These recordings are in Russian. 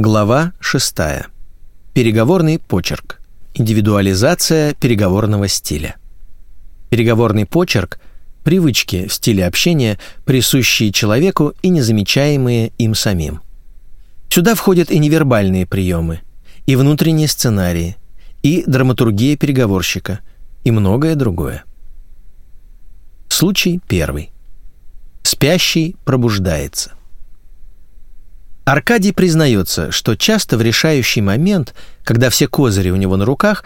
Глава 6. Переговорный почерк. Индивидуализация переговорного стиля. Переговорный почерк – привычки в стиле общения, присущие человеку и незамечаемые им самим. Сюда входят и невербальные приемы, и внутренние сценарии, и драматургия переговорщика, и многое другое. Случай первый. Спящий пробуждается. Аркадий признается, что часто в решающий момент, когда все козыри у него на руках,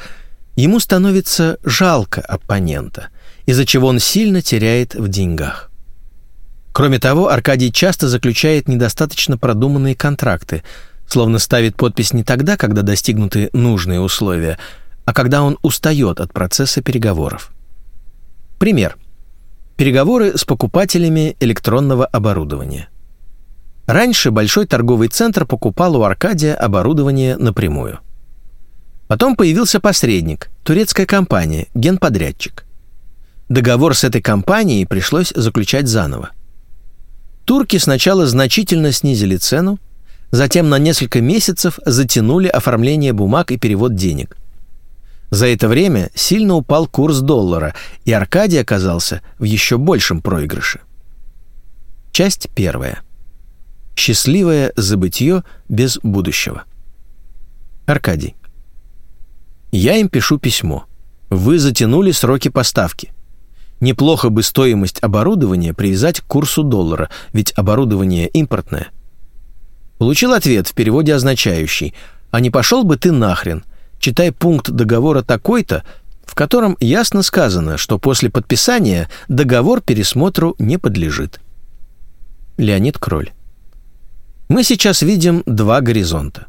ему становится жалко оппонента, из-за чего он сильно теряет в деньгах. Кроме того, Аркадий часто заключает недостаточно продуманные контракты, словно ставит подпись не тогда, когда достигнуты нужные условия, а когда он устает от процесса переговоров. Пример. Переговоры с покупателями электронного оборудования. Раньше большой торговый центр покупал у Аркадия оборудование напрямую. Потом появился посредник, турецкая компания, генподрядчик. Договор с этой компанией пришлось заключать заново. Турки сначала значительно снизили цену, затем на несколько месяцев затянули оформление бумаг и перевод денег. За это время сильно упал курс доллара, и Аркадий оказался в еще большем проигрыше. Часть первая. Счастливое забытье без будущего. Аркадий. Я им пишу письмо. Вы затянули сроки поставки. Неплохо бы стоимость оборудования привязать к курсу доллара, ведь оборудование импортное. Получил ответ в переводе означающий «А не пошел бы ты нахрен? Читай пункт договора такой-то, в котором ясно сказано, что после подписания договор пересмотру не подлежит». Леонид Кроль. Мы сейчас видим два горизонта.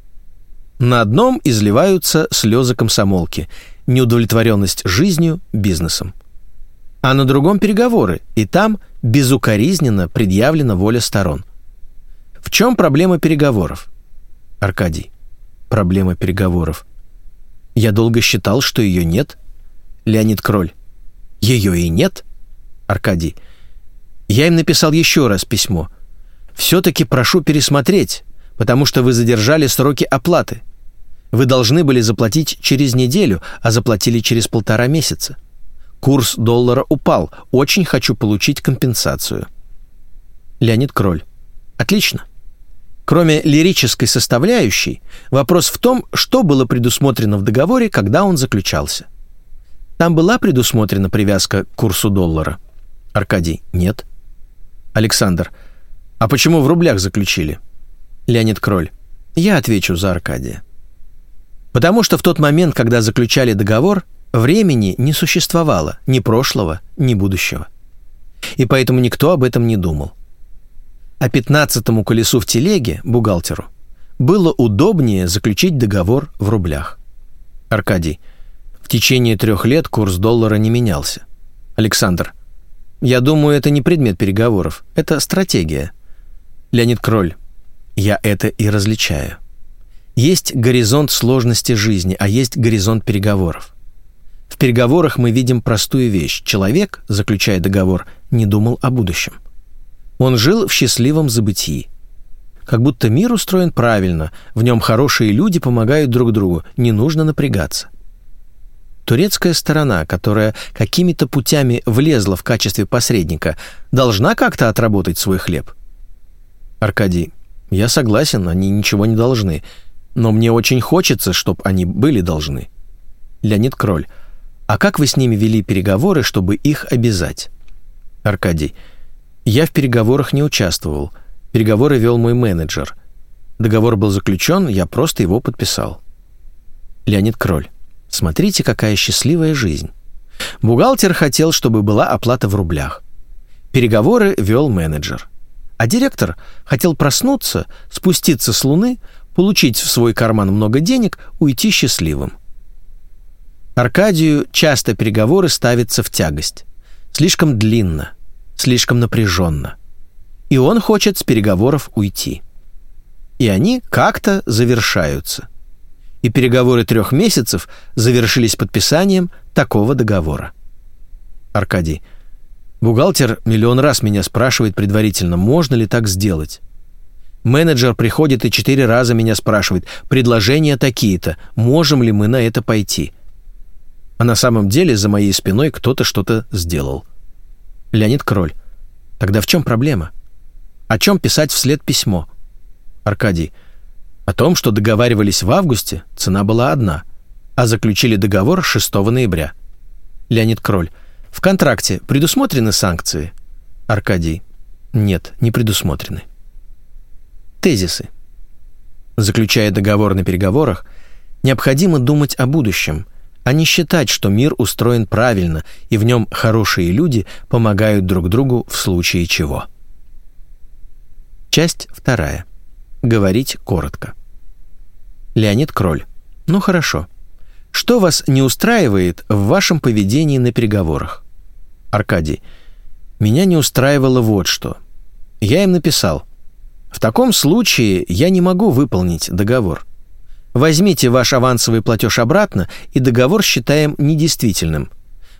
На одном изливаются слезы комсомолки, неудовлетворенность жизнью, бизнесом. А на другом переговоры, и там безукоризненно предъявлена воля сторон. В чем проблема переговоров? Аркадий. Проблема переговоров. Я долго считал, что ее нет. Леонид Кроль. Ее и нет? Аркадий. Я им написал еще раз письмо – все-таки прошу пересмотреть, потому что вы задержали сроки оплаты. Вы должны были заплатить через неделю, а заплатили через полтора месяца. Курс доллара упал. Очень хочу получить компенсацию. Леонид Кроль. Отлично. Кроме лирической составляющей, вопрос в том, что было предусмотрено в договоре, когда он заключался. Там была предусмотрена привязка к курсу доллара? Аркадий. Нет. Александр. А почему в рублях заключили? Леонид Кроль. Я отвечу за Аркадия. Потому что в тот момент, когда заключали договор, времени не существовало ни прошлого, ни будущего. И поэтому никто об этом не думал. А пятнадцатому колесу в телеге, бухгалтеру, было удобнее заключить договор в рублях. Аркадий. В течение трех лет курс доллара не менялся. Александр. Я думаю, это не предмет переговоров, это стратегия. Леонид Кроль, я это и различаю. Есть горизонт сложности жизни, а есть горизонт переговоров. В переговорах мы видим простую вещь. Человек, заключая договор, не думал о будущем. Он жил в счастливом забытии. Как будто мир устроен правильно, в нем хорошие люди помогают друг другу, не нужно напрягаться. Турецкая сторона, которая какими-то путями влезла в качестве посредника, должна как-то отработать свой хлеб – Аркадий, я согласен, они ничего не должны, но мне очень хочется, чтобы они были должны. Леонид Кроль, а как вы с ними вели переговоры, чтобы их обязать? Аркадий, я в переговорах не участвовал. Переговоры вел мой менеджер. Договор был заключен, я просто его подписал. Леонид Кроль, смотрите, какая счастливая жизнь. Бухгалтер хотел, чтобы была оплата в рублях. Переговоры вел менеджер. А директор хотел проснуться, спуститься с Луны, получить в свой карман много денег, уйти счастливым. Аркадию часто переговоры ставятся в тягость. Слишком длинно, слишком напряженно. И он хочет с переговоров уйти. И они как-то завершаются. И переговоры трех месяцев завершились подписанием такого договора. Аркадий. Бухгалтер миллион раз меня спрашивает предварительно, можно ли так сделать. Менеджер приходит и четыре раза меня спрашивает, предложения такие-то, можем ли мы на это пойти? А на самом деле за моей спиной кто-то что-то сделал. Леонид Кроль. Тогда в чем проблема? О чем писать вслед письмо? Аркадий. О том, что договаривались в августе, цена была одна, а заключили договор 6 ноября. Леонид Кроль. В контракте предусмотрены санкции? Аркадий. Нет, не предусмотрены. Тезисы. Заключая договор на переговорах, необходимо думать о будущем, а не считать, что мир устроен правильно и в нем хорошие люди помогают друг другу в случае чего. Часть вторая. Говорить коротко. Леонид Кроль. Ну хорошо. Что вас не устраивает в вашем поведении на переговорах? Аркадий. Меня не устраивало вот что. Я им написал – в таком случае я не могу выполнить договор. Возьмите ваш авансовый платеж обратно, и договор считаем недействительным,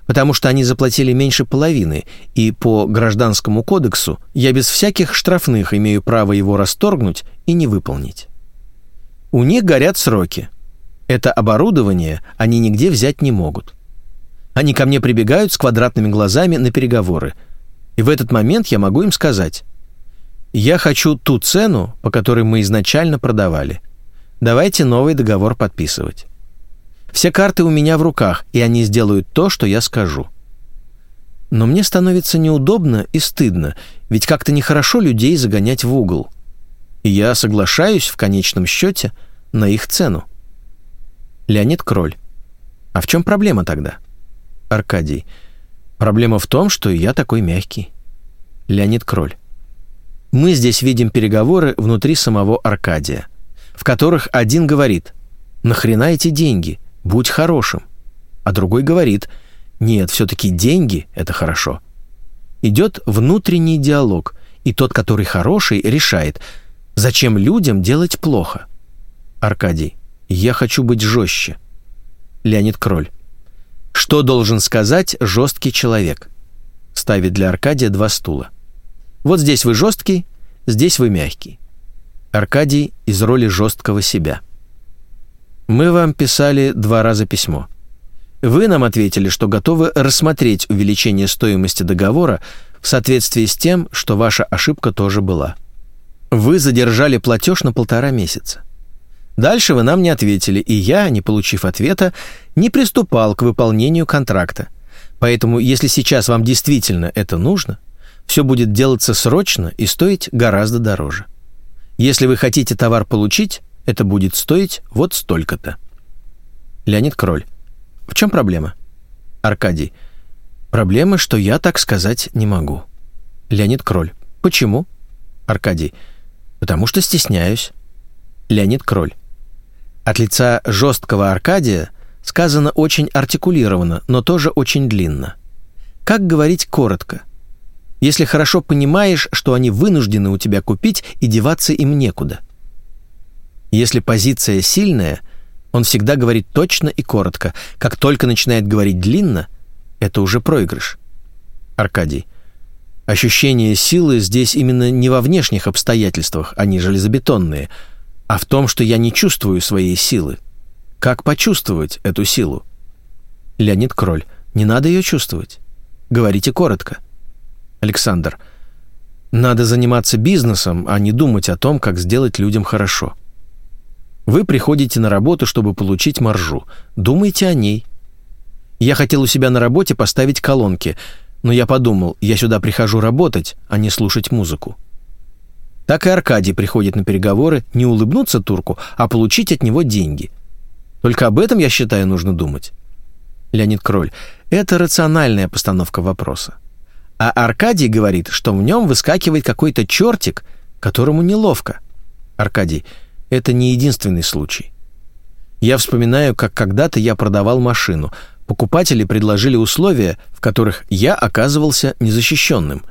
потому что они заплатили меньше половины, и по Гражданскому кодексу я без всяких штрафных имею право его расторгнуть и не выполнить. У них горят сроки. Это оборудование они нигде взять не могут. Они ко мне прибегают с квадратными глазами на переговоры, и в этот момент я могу им сказать я хочу ту цену, по которой мы изначально продавали. Давайте новый договор подписывать. Все карты у меня в руках, и они сделают то, что я скажу. Но мне становится неудобно и стыдно, ведь как-то нехорошо людей загонять в угол. И я соглашаюсь в конечном счете на их цену. Леонид Кроль. А в чем проблема тогда? Аркадий. Проблема в том, что я такой мягкий. Леонид Кроль. Мы здесь видим переговоры внутри самого Аркадия, в которых один говорит «Нахрена эти деньги? Будь хорошим». А другой говорит «Нет, все-таки деньги – это хорошо». Идет внутренний диалог, и тот, который хороший, решает, зачем людям делать плохо. Аркадий, я хочу быть жестче. Леонид Кроль. Что должен сказать жесткий человек? Ставит для Аркадия два стула. Вот здесь вы жесткий, здесь вы мягкий. Аркадий из роли жесткого себя. Мы вам писали два раза письмо. Вы нам ответили, что готовы рассмотреть увеличение стоимости договора в соответствии с тем, что ваша ошибка тоже была. Вы задержали платеж на полтора месяца. Дальше вы нам не ответили, и я, не получив ответа, не приступал к выполнению контракта. Поэтому, если сейчас вам действительно это нужно – все будет делаться срочно и стоить гораздо дороже. Если вы хотите товар получить, это будет стоить вот столько-то. Леонид Кроль. В чем проблема? Аркадий. Проблема, что я так сказать не могу. Леонид Кроль. Почему? Аркадий. Потому что стесняюсь. Леонид Кроль. От лица жесткого Аркадия сказано очень артикулированно, но тоже очень длинно. Как говорить коротко – если хорошо понимаешь, что они вынуждены у тебя купить и деваться им некуда. Если позиция сильная, он всегда говорит точно и коротко. Как только начинает говорить длинно, это уже проигрыш. Аркадий. Ощущение силы здесь именно не во внешних обстоятельствах, они железобетонные, а в том, что я не чувствую своей силы. Как почувствовать эту силу? Леонид Кроль. Не надо ее чувствовать. Говорите коротко. Александр, надо заниматься бизнесом, а не думать о том, как сделать людям хорошо. Вы приходите на работу, чтобы получить маржу. Думайте о ней. Я хотел у себя на работе поставить колонки, но я подумал, я сюда прихожу работать, а не слушать музыку. Так и Аркадий приходит на переговоры не улыбнуться турку, а получить от него деньги. Только об этом, я считаю, нужно думать. Леонид Кроль. Это рациональная постановка вопроса. А Аркадий говорит, что в нем выскакивает какой-то чертик, которому неловко. Аркадий, это не единственный случай. Я вспоминаю, как когда-то я продавал машину. Покупатели предложили условия, в которых я оказывался незащищенным.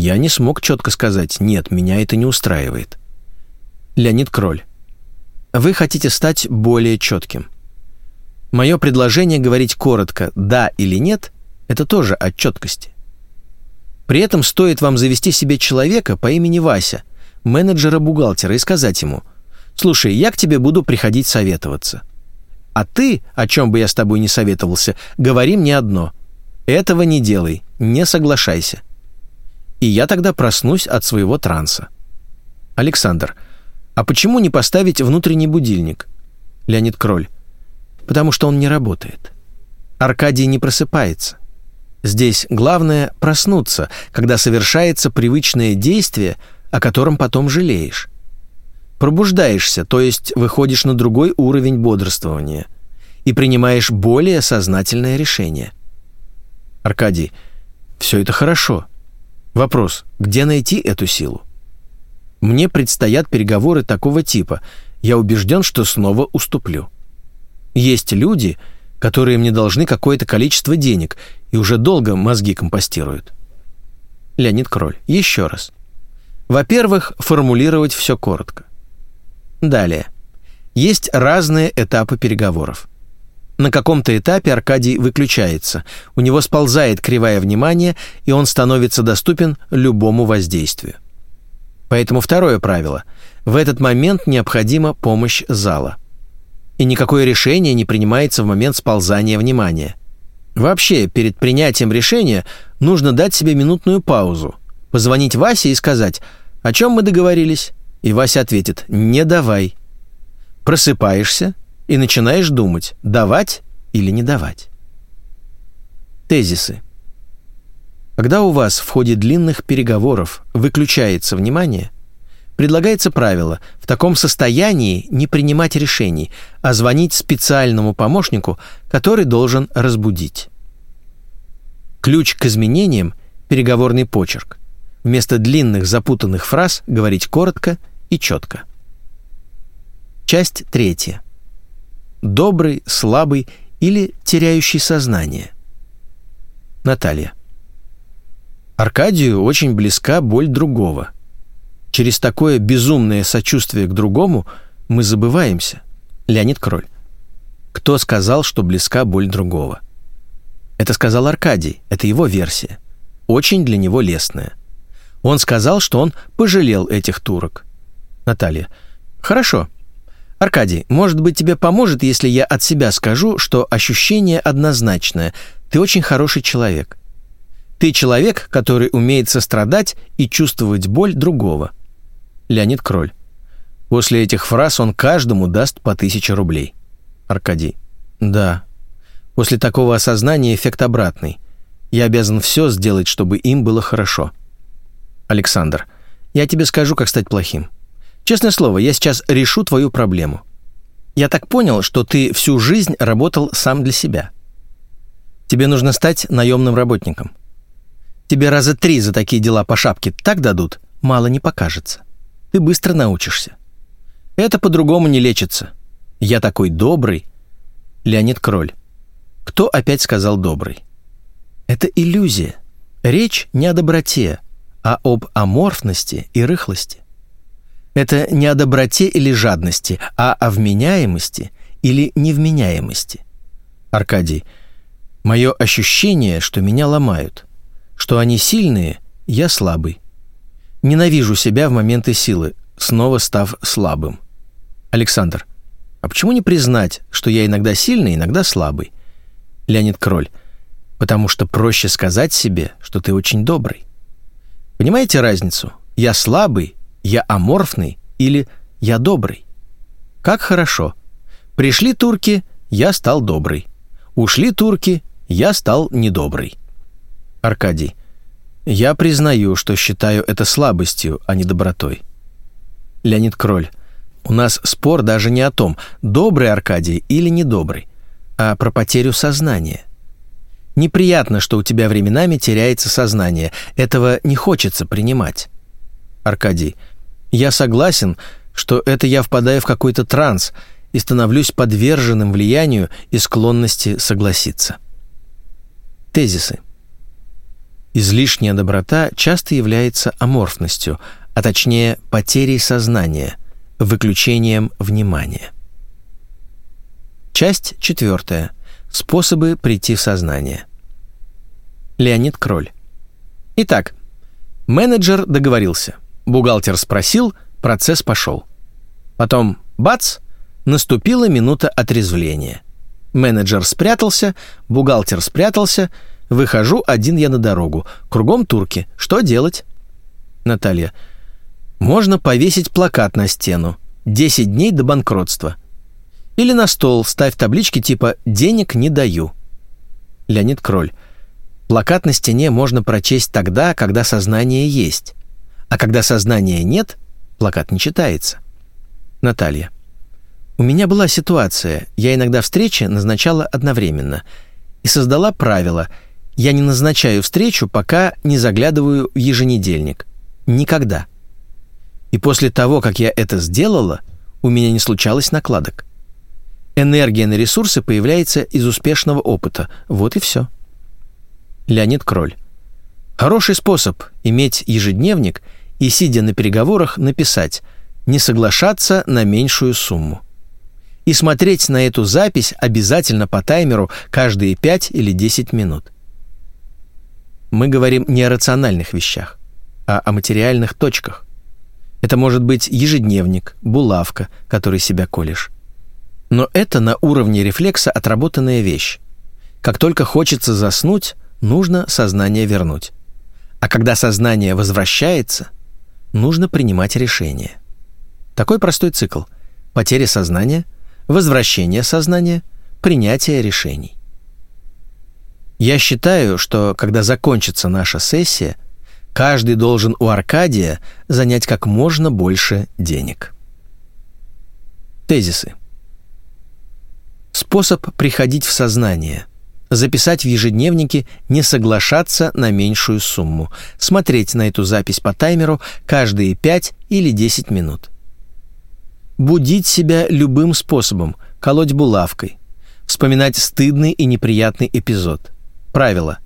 Я не смог четко сказать «нет, меня это не устраивает». Леонид Кроль. Вы хотите стать более четким. Мое предложение говорить коротко «да» или «нет» — это тоже от четкости. При этом стоит вам завести себе человека по имени Вася, менеджера-бухгалтера и сказать ему, «Слушай, я к тебе буду приходить советоваться. А ты, о чем бы я с тобой не советовался, говори мне одно. Этого не делай, не соглашайся. И я тогда проснусь от своего транса. Александр, а почему не поставить внутренний будильник? Леонид Кроль. Потому что он не работает. Аркадий не просыпается. Здесь главное проснуться, когда совершается привычное действие, о котором потом жалеешь. Пробуждаешься, то есть выходишь на другой уровень бодрствования и принимаешь более сознательное решение. Аркадий, все это хорошо. Вопрос, где найти эту силу? Мне предстоят переговоры такого типа. Я убежден, что снова уступлю. Есть люди, которые мне должны какое-то количество денег и уже долго мозги компостируют. Леонид Кроль. Еще раз. Во-первых, формулировать все коротко. Далее. Есть разные этапы переговоров. На каком-то этапе Аркадий выключается, у него сползает кривая внимания, и он становится доступен любому воздействию. Поэтому второе правило. В этот момент необходима помощь зала. И никакое решение не принимается в момент сползания внимания. Вообще, перед принятием решения нужно дать себе минутную паузу, позвонить Васе и сказать «О чем мы договорились?» И Вася ответит «Не давай». Просыпаешься и начинаешь думать, давать или не давать. Тезисы. Когда у вас в ходе длинных переговоров выключается внимание, предлагается правило в таком состоянии не принимать решений, а звонить специальному помощнику, который должен разбудить. Ключ к изменениям – переговорный почерк. Вместо длинных запутанных фраз говорить коротко и четко. Часть третья. Добрый, слабый или теряющий сознание. Наталья. Аркадию очень близка боль другого. Через такое безумное сочувствие к другому мы забываемся. Леонид Кроль. Кто сказал, что близка боль другого? Это сказал Аркадий, это его версия. Очень для него лестная. Он сказал, что он пожалел этих турок. Наталья. Хорошо. Аркадий, может быть, тебе поможет, если я от себя скажу, что ощущение однозначное. Ты очень хороший человек. Ты человек, который умеет сострадать и чувствовать боль другого. Леонид Кроль. После этих фраз он каждому даст по тысяче рублей. Аркадий. Да. После такого осознания эффект обратный. Я обязан все сделать, чтобы им было хорошо. Александр. Я тебе скажу, как стать плохим. Честное слово, я сейчас решу твою проблему. Я так понял, что ты всю жизнь работал сам для себя. Тебе нужно стать наемным работником. Тебе раза три за такие дела по шапке так дадут, мало не покажется. Ты быстро научишься. Это по-другому не лечится. Я такой добрый. Леонид Кроль. Кто опять сказал добрый? Это иллюзия. Речь не о доброте, а об аморфности и рыхлости. Это не о доброте или жадности, а о вменяемости или невменяемости. Аркадий. Мое ощущение, что меня ломают что они сильные, я слабый. Ненавижу себя в моменты силы, снова став слабым. Александр, а почему не признать, что я иногда сильный, иногда слабый? Леонид Кроль, потому что проще сказать себе, что ты очень добрый. Понимаете разницу? Я слабый, я аморфный или я добрый. Как хорошо. Пришли турки, я стал добрый. Ушли турки, я стал недобрый. Аркадий. Я признаю, что считаю это слабостью, а не добротой. Леонид Кроль. У нас спор даже не о том, добрый Аркадий или недобрый, а про потерю сознания. Неприятно, что у тебя временами теряется сознание. Этого не хочется принимать. Аркадий. Я согласен, что это я впадаю в какой-то транс и становлюсь подверженным влиянию и склонности согласиться. Тезисы. Излишняя доброта часто является аморфностью, а точнее потерей сознания, выключением внимания. Часть четвертая. Способы прийти в сознание. Леонид Кроль. Итак, менеджер договорился. Бухгалтер спросил, процесс пошел. Потом бац, наступила минута отрезвления. Менеджер спрятался, бухгалтер спрятался, выхожу один я на дорогу. Кругом турки. Что делать? Наталья. Можно повесить плакат на стену. 10 дней до банкротства. Или на стол ставь таблички типа «Денег не даю». Леонид Кроль. Плакат на стене можно прочесть тогда, когда сознание есть. А когда сознания нет, плакат не читается. Наталья. У меня была ситуация. Я иногда встречи назначала одновременно. И создала правило. Я не назначаю встречу, пока не заглядываю в еженедельник. Никогда. И после того, как я это сделала, у меня не случалось накладок. Энергия на ресурсы появляется из успешного опыта. Вот и все. Леонид Кроль. Хороший способ иметь ежедневник и, сидя на переговорах, написать «не соглашаться на меньшую сумму». И смотреть на эту запись обязательно по таймеру каждые 5 или 10 минут. Мы говорим не о рациональных вещах, а о материальных точках. Это может быть ежедневник, булавка, которой себя колешь. Но это на уровне рефлекса отработанная вещь. Как только хочется заснуть, нужно сознание вернуть. А когда сознание возвращается, нужно принимать решение. Такой простой цикл. Потеря сознания, возвращение сознания, принятие решений. Я считаю, что когда закончится наша сессия, каждый должен у Аркадия занять как можно больше денег. Тезисы. Способ приходить в сознание. Записать в ежедневнике «не соглашаться на меньшую сумму». Смотреть на эту запись по таймеру каждые 5 или 10 минут. Будить себя любым способом, колоть булавкой. Вспоминать стыдный и неприятный эпизод. Правило.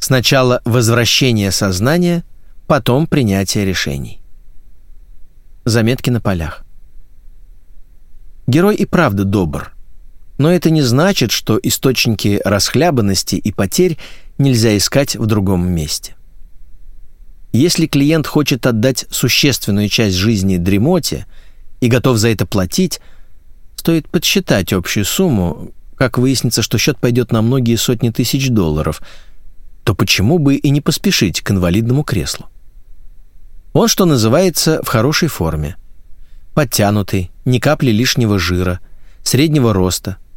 Сначала возвращение сознания, потом принятие решений. Заметки на полях. Герой и правда добр – но это не значит, что источники расхлябанности и потерь нельзя искать в другом месте. Если клиент хочет отдать существенную часть жизни дремоте и готов за это платить, стоит подсчитать общую сумму, как выяснится, что счет пойдет на многие сотни тысяч долларов, то почему бы и не поспешить к инвалидному креслу? Он, что называется, в хорошей форме. Подтянутый, ни капли лишнего жира, среднего роста –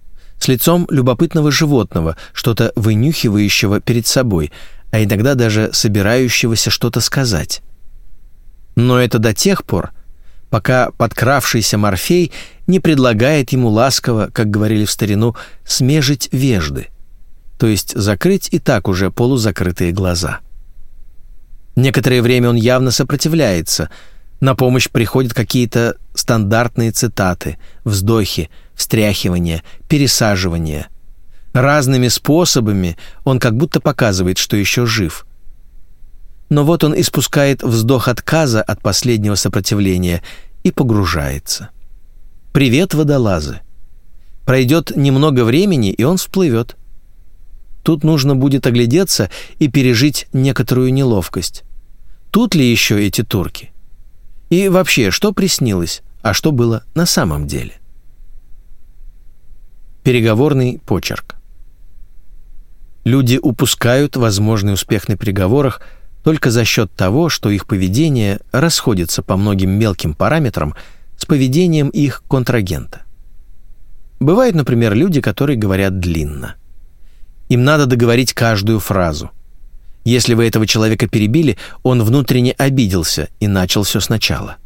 с лицом любопытного животного, что-то вынюхивающего перед собой, а иногда даже собирающегося что-то сказать. Но это до тех пор, пока подкравшийся Морфей не предлагает ему ласково, как говорили в старину, смежить вежды, то есть закрыть и так уже полузакрытые глаза. Некоторое время он явно сопротивляется, на помощь приходят какие-то стандартные цитаты, вздохи, встряхивания, пересаживания. Разными способами он как будто показывает, что еще жив. Но вот он испускает вздох отказа от последнего сопротивления и погружается. «Привет, водолазы!» Пройдет немного времени, и он всплывет. Тут нужно будет оглядеться и пережить некоторую неловкость. Тут ли еще эти турки? И вообще, что приснилось, а что было на самом деле? Переговорный почерк. Люди упускают возможный успех на переговорах только за счет того, что их поведение расходится по многим мелким параметрам с поведением их контрагента. Бывают, например, люди, которые говорят длинно. Им надо договорить каждую фразу. Если вы этого человека перебили, он внутренне обиделся и начал все сначала.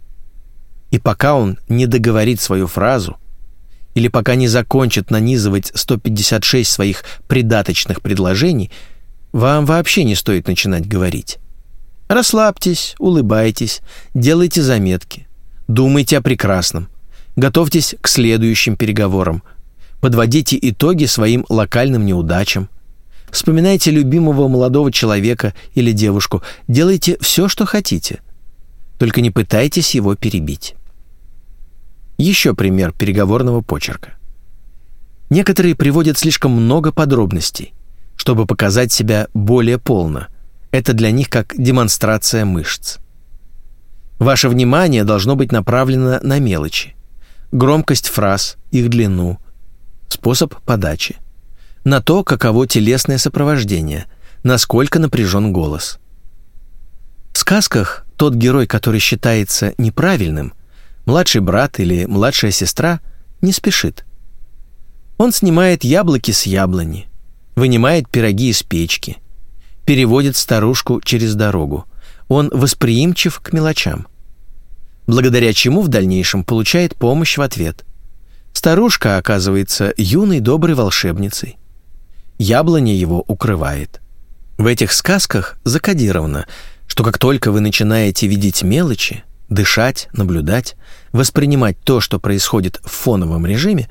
И пока он не договорит свою фразу – или пока не закончит нанизывать 156 своих придаточных предложений, вам вообще не стоит начинать говорить. Расслабьтесь, улыбайтесь, делайте заметки, думайте о прекрасном, готовьтесь к следующим переговорам, подводите итоги своим локальным неудачам, вспоминайте любимого молодого человека или девушку, делайте все, что хотите, только не пытайтесь его перебить. Еще пример переговорного почерка. Некоторые приводят слишком много подробностей, чтобы показать себя более полно. Это для них как демонстрация мышц. Ваше внимание должно быть направлено на мелочи. Громкость фраз, их длину, способ подачи. На то, каково телесное сопровождение, насколько напряжен голос. В сказках тот герой, который считается неправильным, младший брат или младшая сестра, не спешит. Он снимает яблоки с яблони, вынимает пироги из печки, переводит старушку через дорогу. Он восприимчив к мелочам, благодаря чему в дальнейшем получает помощь в ответ. Старушка оказывается юной доброй волшебницей. Яблоня его укрывает. В этих сказках закодировано, что как только вы начинаете видеть мелочи, дышать, наблюдать, воспринимать то, что происходит в фоновом режиме,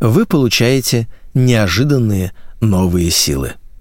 вы получаете неожиданные новые силы.